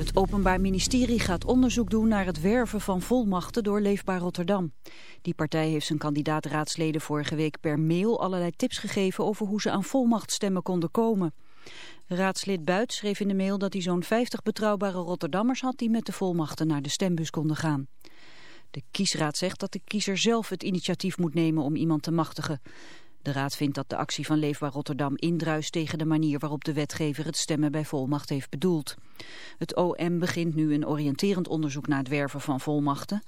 Het Openbaar Ministerie gaat onderzoek doen naar het werven van volmachten door Leefbaar Rotterdam. Die partij heeft zijn kandidaat-raadsleden vorige week per mail allerlei tips gegeven over hoe ze aan volmachtstemmen konden komen. Raadslid Buit schreef in de mail dat hij zo'n 50 betrouwbare Rotterdammers had die met de volmachten naar de stembus konden gaan. De kiesraad zegt dat de kiezer zelf het initiatief moet nemen om iemand te machtigen. De raad vindt dat de actie van Leefbaar Rotterdam indruist tegen de manier waarop de wetgever het stemmen bij volmacht heeft bedoeld. Het OM begint nu een oriënterend onderzoek naar het werven van volmachten.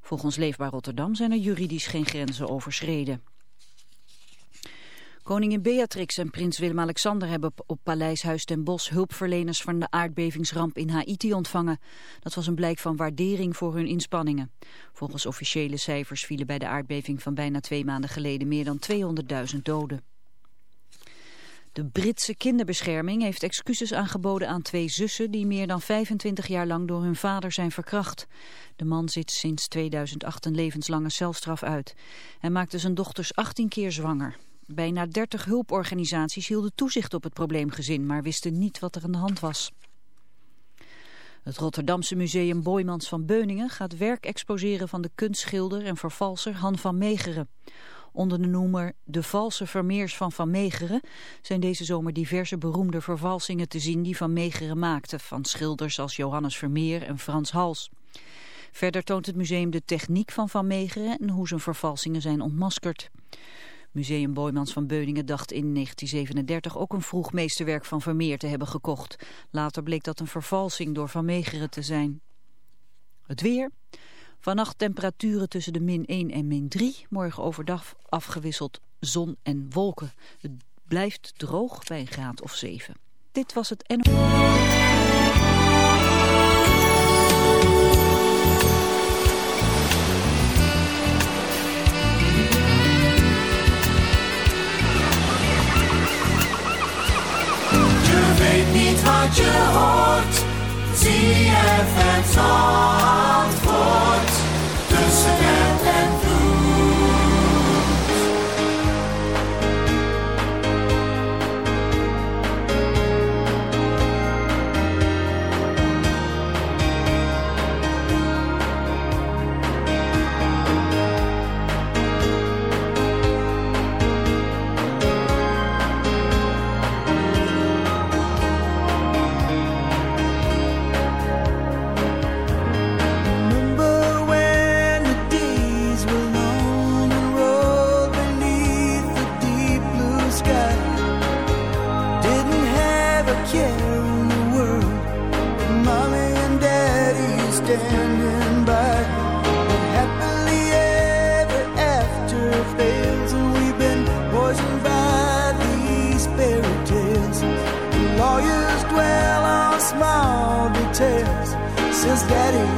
Volgens Leefbaar Rotterdam zijn er juridisch geen grenzen overschreden. Koningin Beatrix en prins Willem-Alexander hebben op Paleis Huis ten Bosch hulpverleners van de aardbevingsramp in Haiti ontvangen. Dat was een blijk van waardering voor hun inspanningen. Volgens officiële cijfers vielen bij de aardbeving van bijna twee maanden geleden meer dan 200.000 doden. De Britse kinderbescherming heeft excuses aangeboden aan twee zussen die meer dan 25 jaar lang door hun vader zijn verkracht. De man zit sinds 2008 een levenslange celstraf uit. Hij maakte zijn dochters 18 keer zwanger. Bijna 30 hulporganisaties hielden toezicht op het probleemgezin, maar wisten niet wat er aan de hand was. Het Rotterdamse museum Boymans van Beuningen gaat werk exposeren van de kunstschilder en vervalser Han van Meegeren. Onder de noemer De Valse Vermeers van Van Meegeren zijn deze zomer diverse beroemde vervalsingen te zien die Van Meegeren maakte, van schilders als Johannes Vermeer en Frans Hals. Verder toont het museum de techniek van Van Meegeren en hoe zijn vervalsingen zijn ontmaskerd. Museum Boymans van Beuningen dacht in 1937 ook een vroeg meesterwerk van Vermeer te hebben gekocht. Later bleek dat een vervalsing door Van Meegeren te zijn. Het weer. Vannacht temperaturen tussen de min 1 en min 3. Morgen overdag afgewisseld zon en wolken. Het blijft droog bij een graad of 7. Dit was het en. Wat je hoort. ZFM Zandvoort. Tussen since daddy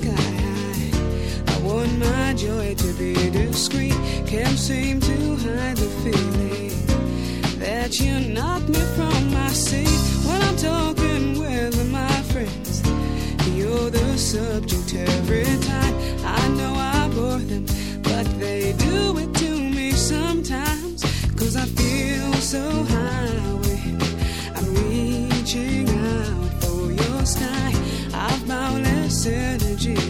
sky high. I want my joy to be discreet. Can't seem to hide the feeling that you knocked me from my seat when I'm talking with my friends. You're the subject every time. I know I bore them, but they do it. Fuji.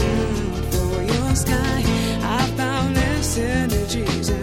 synergies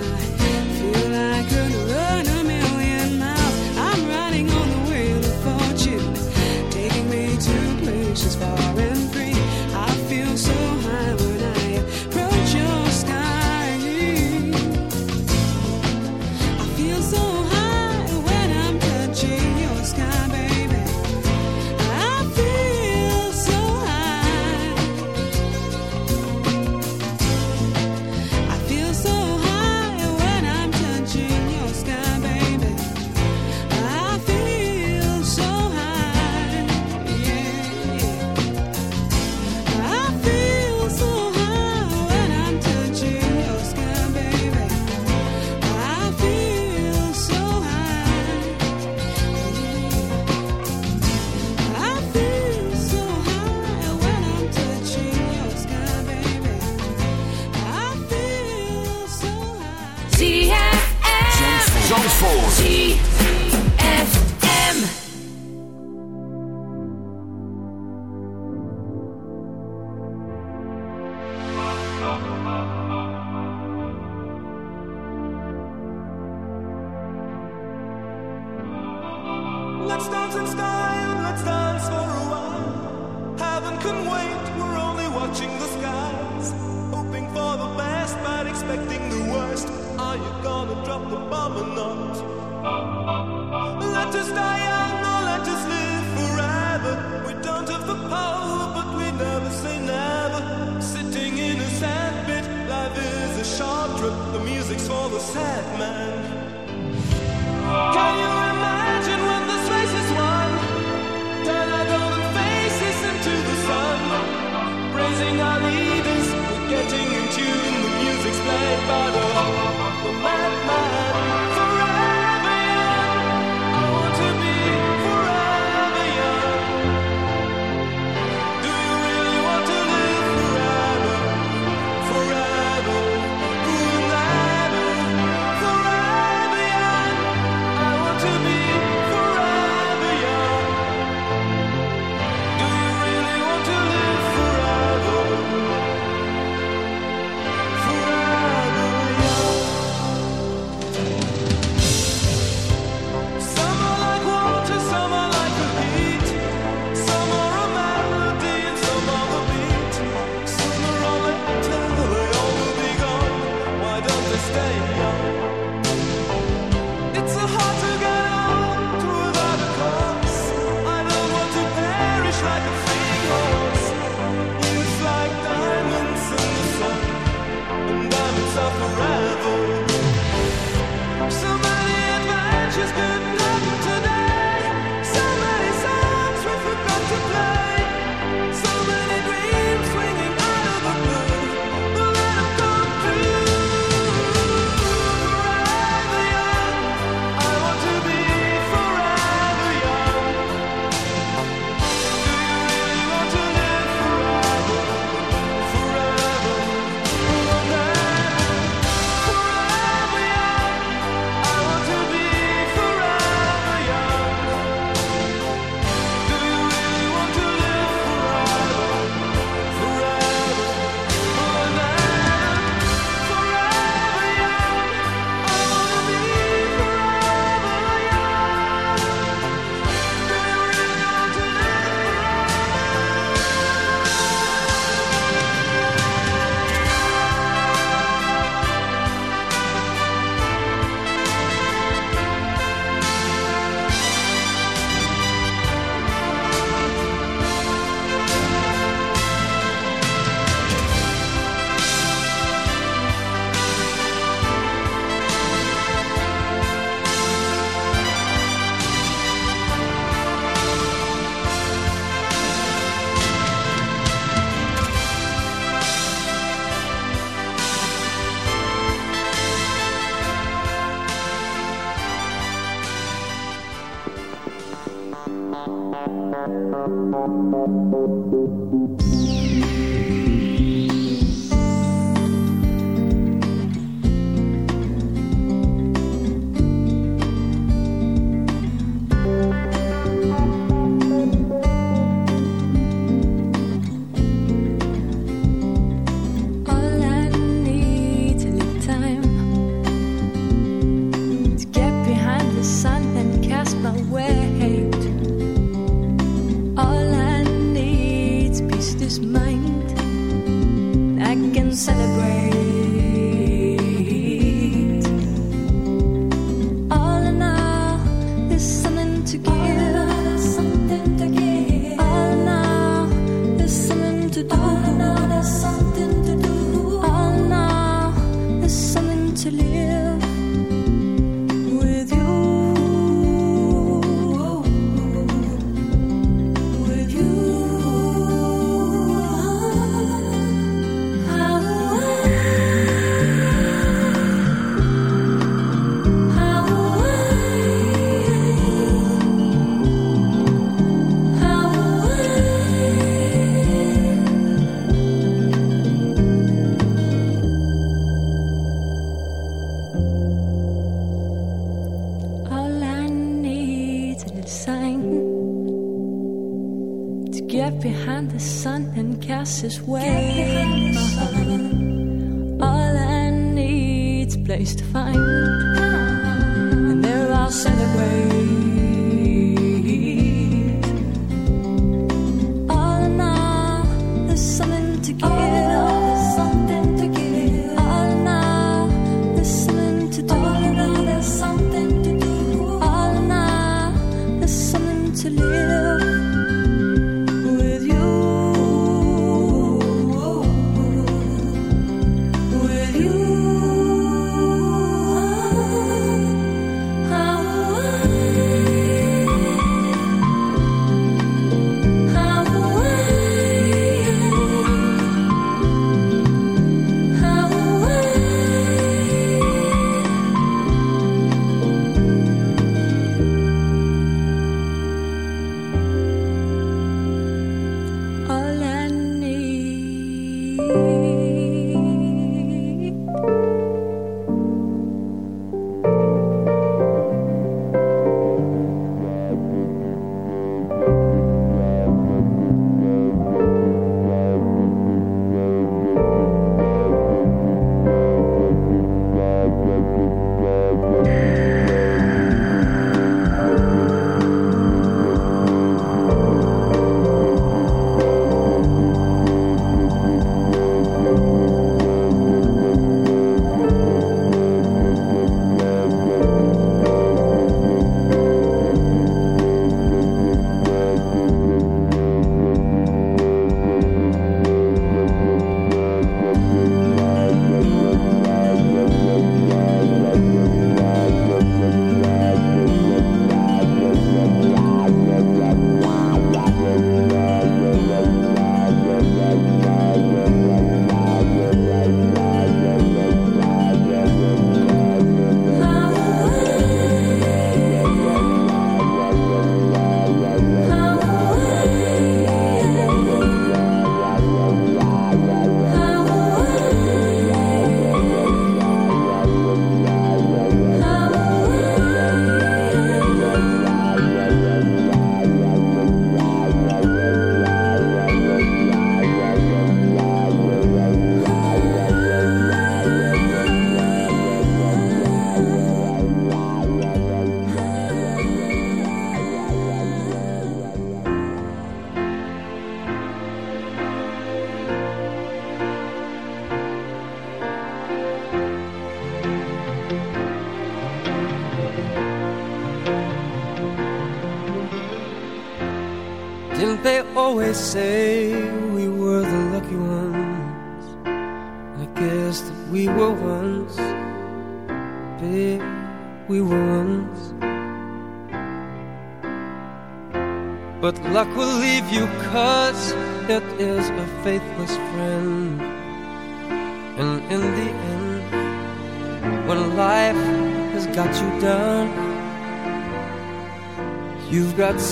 This way. All I need's place to find, and there I'll celebrate.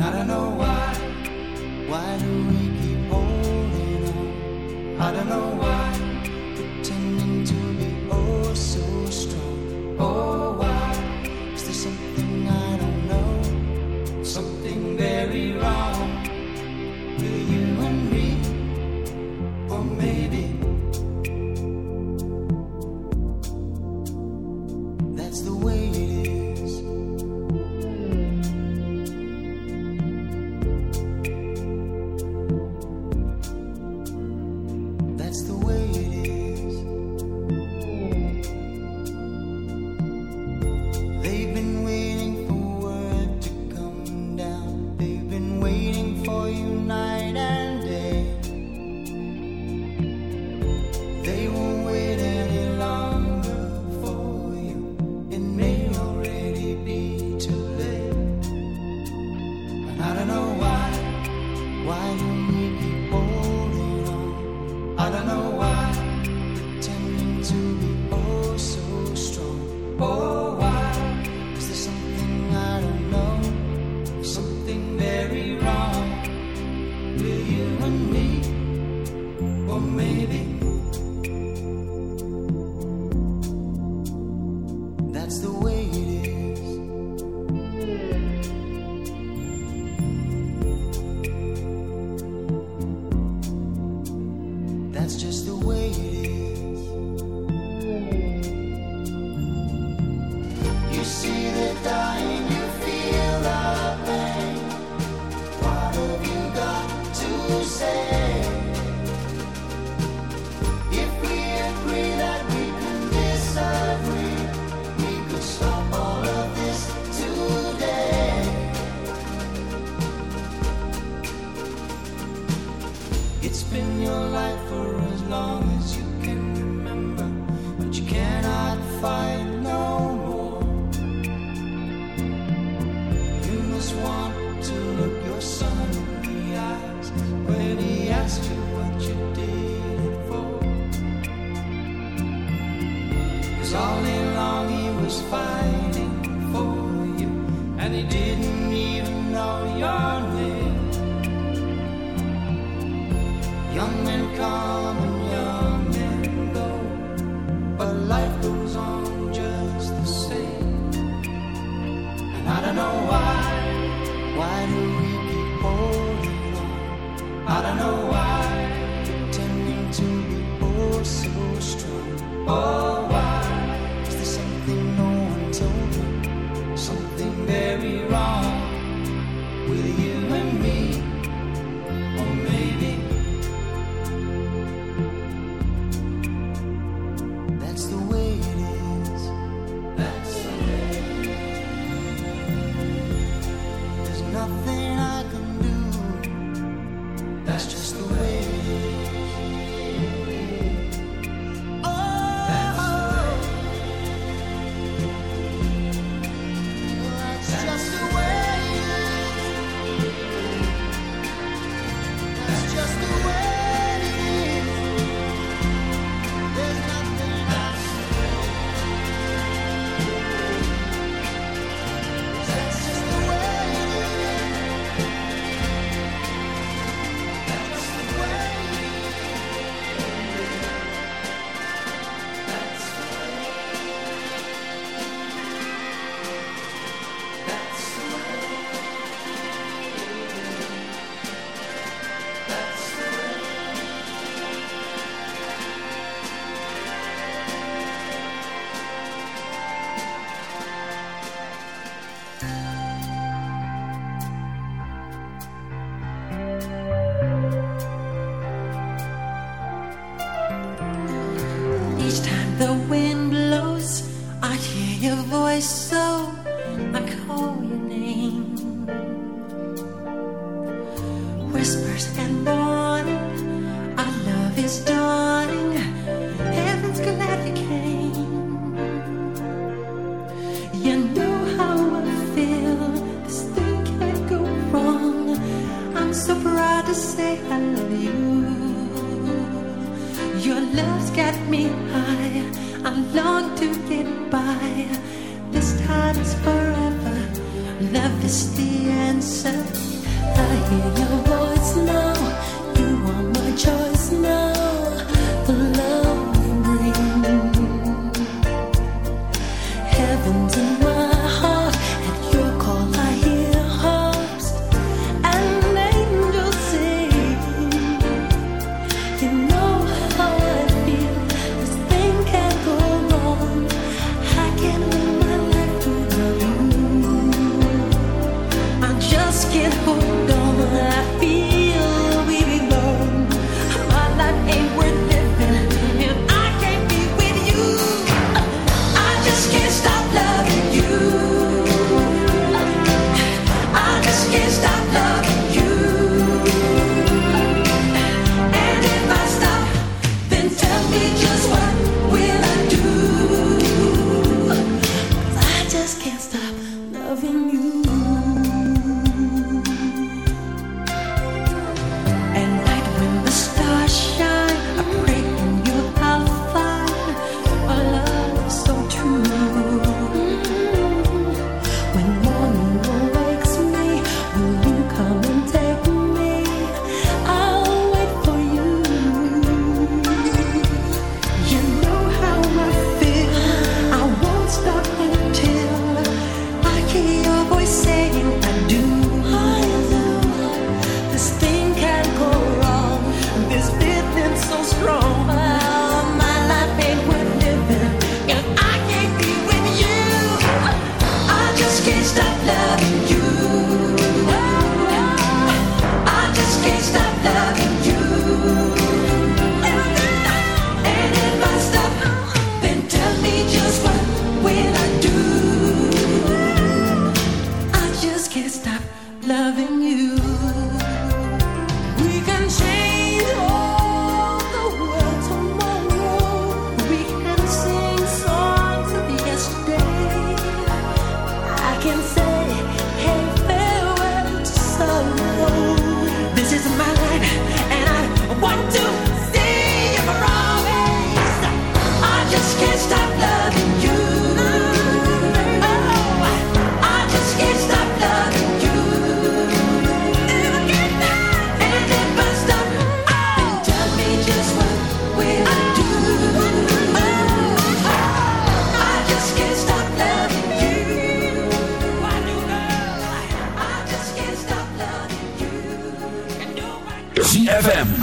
And I don't know why, why do we keep holding on? I don't know why,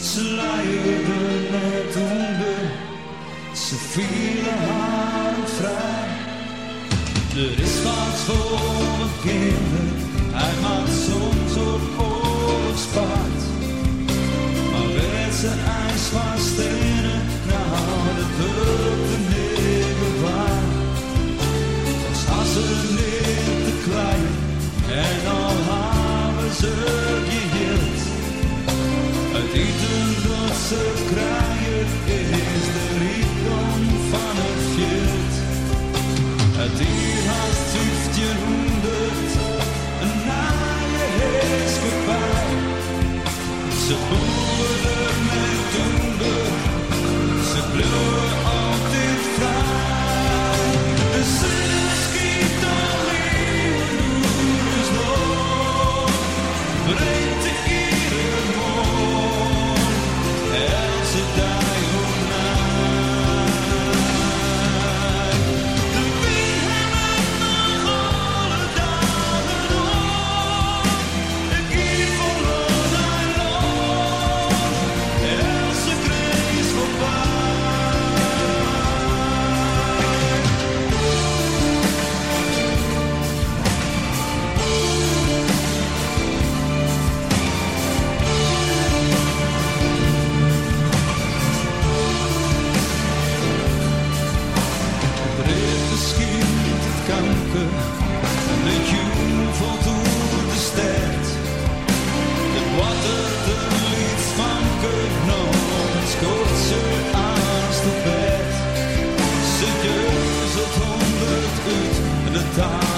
Ze sluierde net onder. Ze vielen haar vrij. Er is wat voor mijn kinderen, hij maakt soms op oorlogspaard. Maar werd zijn ijs van stenen, nou dat hulp de neer waar. Als staan ze neer te klein en al hebben ze Ze kruien is de rijkdom van het veld. Het dier haast na een is heerschappij. Ze boeren met toender, ze bloeien altijd vrij. De zon schiet breed. star.